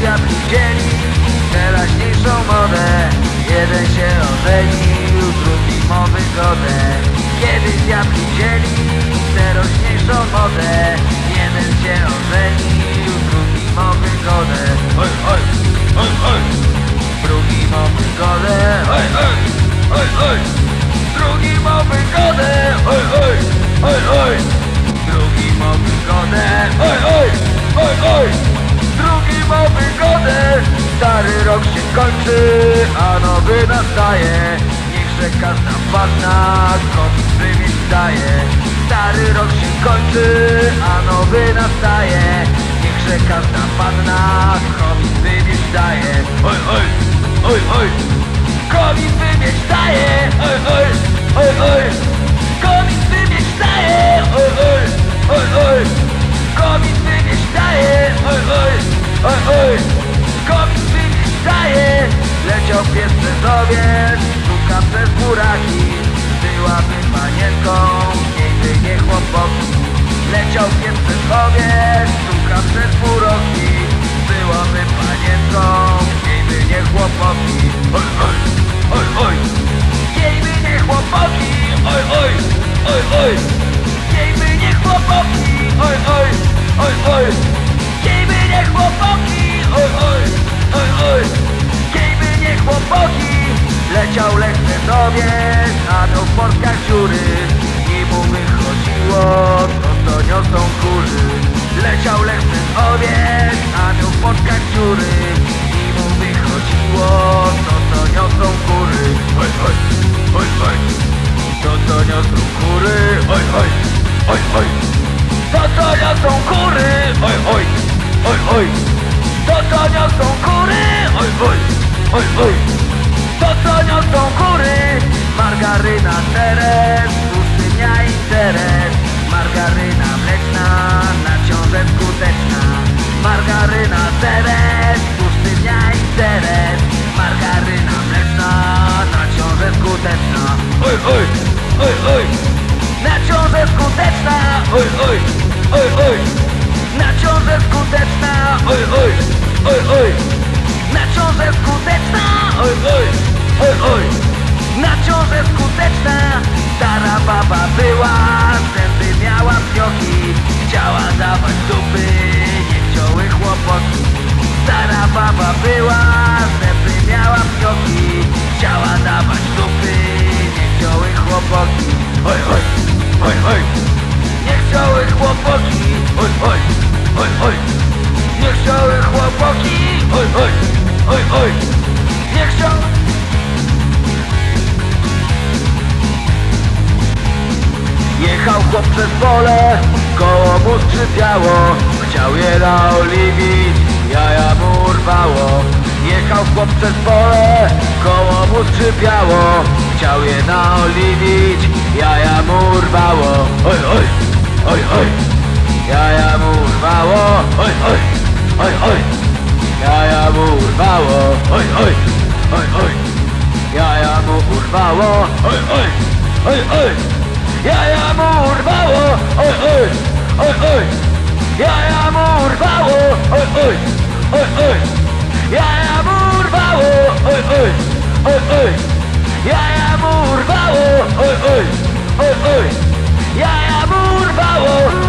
świat widzieli Teraźniejszą modę Jeden się ożenił, drugi ma wygodę. Kiedy diabli wzięli teraźniejszą modę Jeden się ożenił, drugi ma wygodę. Oj, oj, oj, oj. Drugi ma wygodę. Oj, oj, oj, oj. Drugi ma wygodę. Oj, oj, oj, oj. Stary rok się kończy, a nowy nastaje. Niechże każda panna komuś wymieć daje Stary rok się kończy, a nowy nastaje. Niechże każda panna komuś wymieć daje oj, oj, oj, oj, Komuś wymieć daje oj, oj, Leciał pies Brezowiec Szuka przez buraki. Byłaby panienką Miejby nie chłopaki Leciał pies Brezowiec Szuka przez buroki Byłaby panienką Miejby nie chłopaki oj, oj, oj, oj, Miejby nie chłopaki oj, oj, oj, oj, Miejby nie chłopaki oj, oj, oj, oj, chłopaki Leciał lech Brezowiec A miał w portkach dziury. I mu wychodziło To co niosą kurzy. Leciał lech Brezowiec A miał w portkach dziury. I mu wychodziło To co niosą kury oj, oj, oj, oj, To co niosą kury. Oj, oj, oj, oj, To co niosą kury. Oj, oj, oj, oj, To co niosą kury. Oj, oj, oj, oj, To co niosą kury Margaryna teres Pustynia interes Margaryna mleczna Na ciążę skuteczna. Margaryna teres Pustynia interes Margaryna mleczna Na ciążę skuteczna. Oj, oj, oj, oj, Na ciążę skuteczna. Oj, oj, oj, oj, Na ciążę skuteczna. Oj, oj, oj, oj, Na ciążę skuteczna. Oj, oj, oj, oj, Na ciążę skuteczna Stara baba była. Zęby miała pnioki Chciała dawać dupy. Nie chciały chłopotki Stara baba była Zęby miała pnioki Chciała dawać dupy. Nie chciały chłopotki oj, oj, oj, oj, Nie chciały chłopotki oj, oj, oj, oj, Nie chciały chłopotki oj, oj, oj, oj, pole, koło mu skrzypiało Chciał je naoliwić, jaja mu urwało. Jechał chłop przez pole, koło mu skrzypiało Chciał je naoliwić, jaja mu urwało. Oj, oj, oj, oj, Jaja mu urwało, oj, oj, oj, oj, jaja mu urwało. Oj, oj, oj, oj, Jaja mu urwało, oj, oj, oj, oj, jaja mu urwało oj, oj, oj, oj, Jaja mu urwało, oj, oj, oj, oj, jaja mu urwało oj, oj, oj, oj, Jaja mu urwało, oj, oj, oj, oj, jaja mu urwało oj, oj, oj,